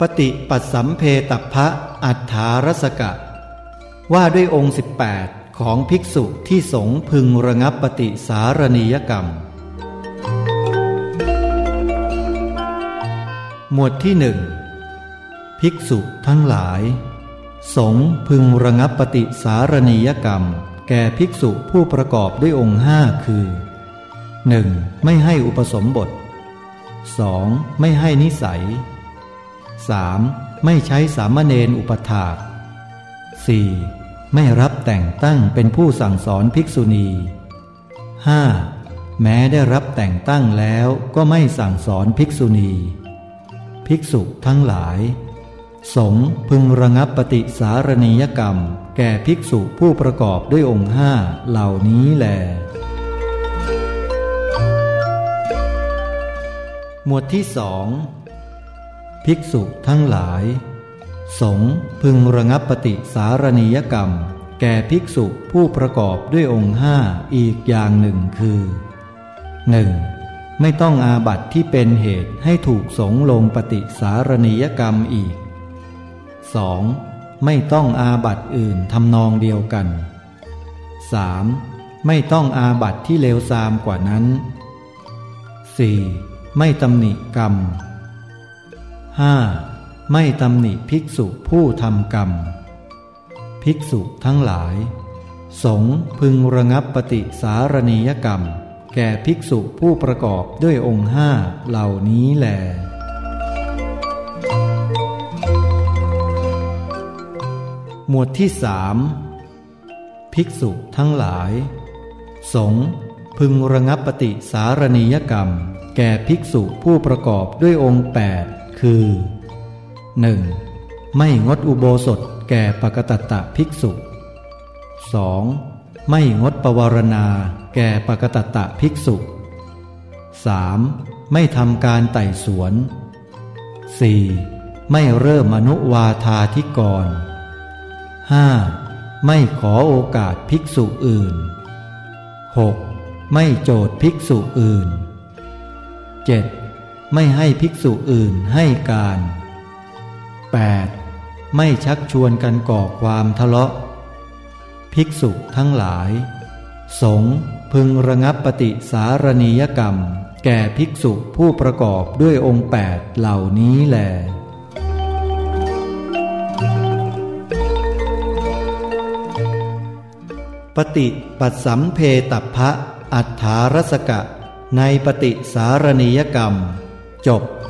ปฏิปัสสัมเพตัพะอัฏฐารสกะ ว่าด้วยองค์ 18 ของภิกษุที่สงพึงระงับปฏิสารณียกรรม หมวดที่หนึ่งภิกษุทั้งหลาย สงพึงระงับปฏิสารณียกรรม แก่ภิกษุผู้ประกอบด้วยองค์ห้าคือ 1. ไม่ให้อุปสมบท 2. ไม่ให้นิสัย 3. ไม่ใช้สามเณรอุปถาก 4. ไม่รับแต่งตั้งเป็นผู้สั่งสอนภิกษุณี 5. แม้ได้รับแต่งตั้งแล้วก็ไม่สั่งสอนภิกษุณี ภิกษุทั้งหลาย สงพึงระงับปฏิสารณียกรรม แก่ภิกษุผู้ประกอบด้วยองค์ห้าเหล่านี้แลหมวดที่สอง ภิกษุทั้งหลาย สงพึงระงับปฏิสารณียกรรม แก่ภิกษุผู้ประกอบด้วยองค์ห้าอีกอย่างหนึ่งคือ 1. ไม่ต้องอาบัติที่เป็นเหตุให้ถูกสงลงปฏิสารณียกรรมอีก 2. ไม่ต้องอาบัติอื่นทำนองเดียวกัน 3. ไม่ต้องอาบัติที่เลวทรามกว่านั้น 4. ไม่ตำหนิกรรม 5. ไม่ตำหนิภิกษุผู้ทำกรรม ภิกษุทั้งหลาย สงพึงระงับปฏิสารณียกรรม แก่ภิกษุผู้ประกอบด้วยองค์ห้าเหล่านี้แลหมวดที่สามภิกษุทั้งหลาย สงพึงระงับปฏิสารณียกรรม แก่ภิกษุผู้ประกอบด้วยองค์แปด คือ 1. ไม่งดอุโบสถแก่ปกตตะภิกษุ 2. ไม่งดปวารณาแก่ปกตตะภิกษุ 3. ไม่ทำการไต่สวน 4. ไม่เริ่มอนุวาธาธิกร 5. ไม่ขอโอกาสภิกษุอื่น 6. ไม่โจทย์ภิกษุอื่น 7. ไม่ให้ภิกษุอื่นให้การ 8. ไม่ชักชวนกันก่อความทะเลาะ ภิกษุทั้งหลาย สงพึงระงับปฏิสารณียกรรม แก่ภิกษุผู้ประกอบด้วยองค์แปดเหล่านี้แลปฏิปัสสัมเพตัพพะอัฏฐารสกะ ในปฏิสารณียกรรม 有